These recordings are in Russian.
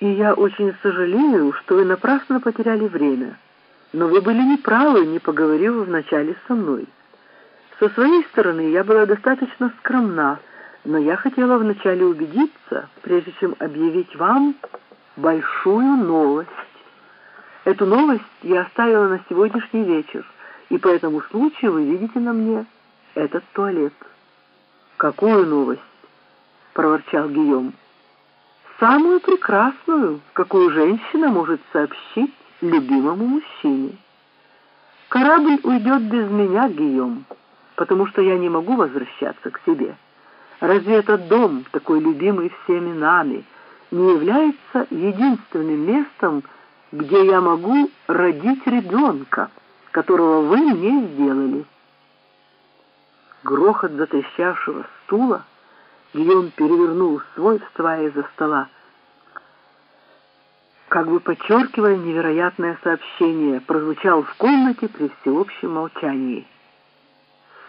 И я очень сожалею, что вы напрасно потеряли время. Но вы были неправы, не поговорив вначале со мной. Со своей стороны я была достаточно скромна, но я хотела вначале убедиться, прежде чем объявить вам большую новость. Эту новость я оставила на сегодняшний вечер, и по этому случаю вы видите на мне этот туалет. «Какую новость?» — проворчал Гийом самую прекрасную, какую женщина может сообщить любимому мужчине. Корабль уйдет без меня, Гийом, потому что я не могу возвращаться к себе. Разве этот дом, такой любимый всеми нами, не является единственным местом, где я могу родить ребенка, которого вы мне сделали? Грохот затрещавшего стула Гийом перевернул свой, вставая из-за стола. Как бы подчеркивая невероятное сообщение, прозвучал в комнате при всеобщем молчании.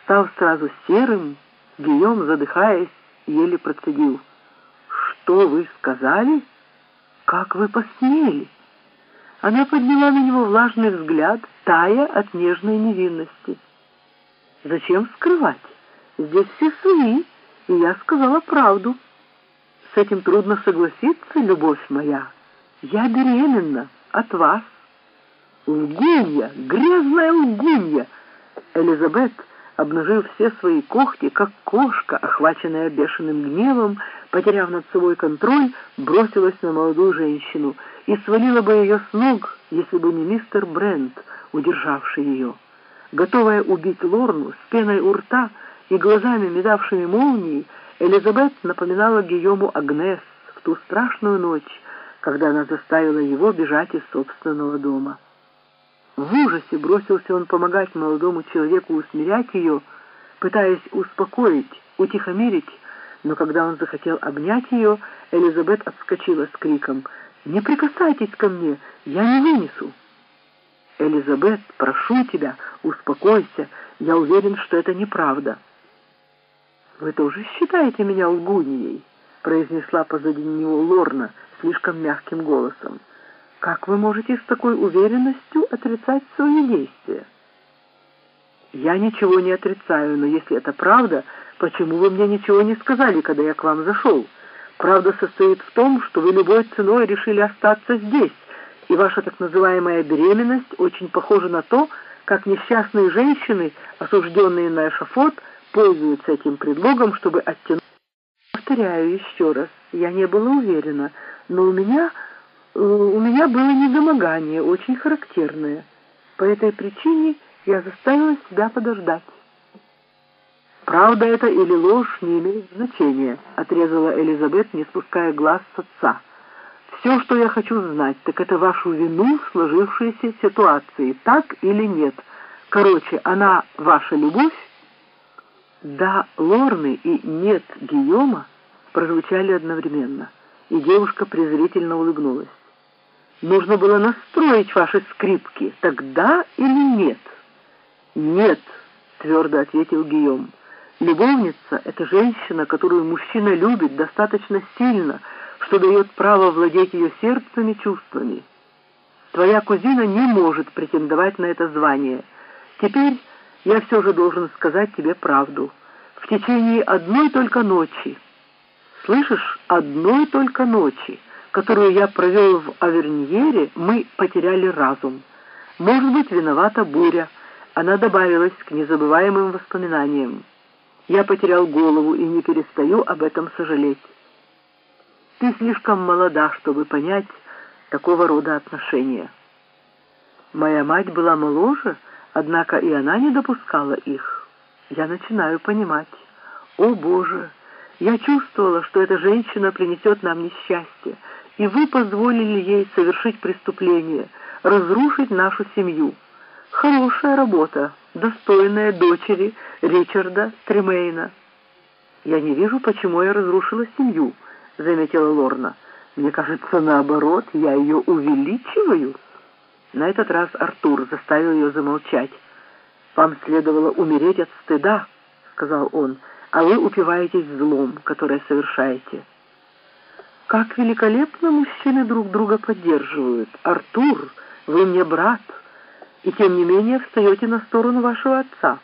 Став сразу серым, Гийом, задыхаясь, еле процедил. «Что вы сказали? Как вы посмели?» Она подняла на него влажный взгляд, тая от нежной невинности. «Зачем скрывать? Здесь все свои» и я сказала правду. С этим трудно согласиться, любовь моя. Я беременна от вас. Лгунья, грязная лгунья. Элизабет, обнажив все свои когти, как кошка, охваченная бешеным гневом, потеряв над собой контроль, бросилась на молодую женщину и свалила бы ее с ног, если бы не мистер Брент, удержавший ее. Готовая убить Лорну с пеной у рта, и глазами, метавшими молнии, Элизабет напоминала Гийому Агнес в ту страшную ночь, когда она заставила его бежать из собственного дома. В ужасе бросился он помогать молодому человеку усмирять ее, пытаясь успокоить, утихомирить, но когда он захотел обнять ее, Элизабет отскочила с криком «Не прикасайтесь ко мне, я не вынесу!» «Элизабет, прошу тебя, успокойся, я уверен, что это неправда». «Вы тоже считаете меня лгуньей?» произнесла позади него Лорна слишком мягким голосом. «Как вы можете с такой уверенностью отрицать свои действия?» «Я ничего не отрицаю, но если это правда, почему вы мне ничего не сказали, когда я к вам зашел? Правда состоит в том, что вы любой ценой решили остаться здесь, и ваша так называемая беременность очень похожа на то, как несчастные женщины, осужденные на эшафот, пользуются этим предлогом, чтобы оттянуть. Повторяю еще раз, я не была уверена, но у меня, э, у меня было недомогание, очень характерное. По этой причине я заставила себя подождать. «Правда это или ложь не имеет значения», — отрезала Элизабет, не спуская глаз с отца. «Все, что я хочу знать, так это вашу вину в сложившейся ситуации, так или нет. Короче, она ваша любовь, «Да, Лорны» и «нет» Гийома прозвучали одновременно, и девушка презрительно улыбнулась. «Нужно было настроить ваши скрипки, тогда или нет?» «Нет», — твердо ответил Гийом. «Любовница — это женщина, которую мужчина любит достаточно сильно, что дает право владеть ее сердцем и чувствами. Твоя кузина не может претендовать на это звание. Теперь я все же должен сказать тебе правду. В течение одной только ночи, слышишь, одной только ночи, которую я провел в Аверньере, мы потеряли разум. Может быть, виновата буря. Она добавилась к незабываемым воспоминаниям. Я потерял голову и не перестаю об этом сожалеть. Ты слишком молода, чтобы понять такого рода отношения. Моя мать была моложе, Однако и она не допускала их. Я начинаю понимать. О, Боже! Я чувствовала, что эта женщина принесет нам несчастье, и вы позволили ей совершить преступление, разрушить нашу семью. Хорошая работа, достойная дочери Ричарда Тремейна. Я не вижу, почему я разрушила семью, заметила Лорна. Мне кажется, наоборот, я ее увеличиваю. На этот раз Артур заставил ее замолчать. «Вам следовало умереть от стыда», — сказал он, «а вы упиваетесь злом, которое совершаете». Как великолепно мужчины друг друга поддерживают. Артур, вы мне брат, и тем не менее встаете на сторону вашего отца.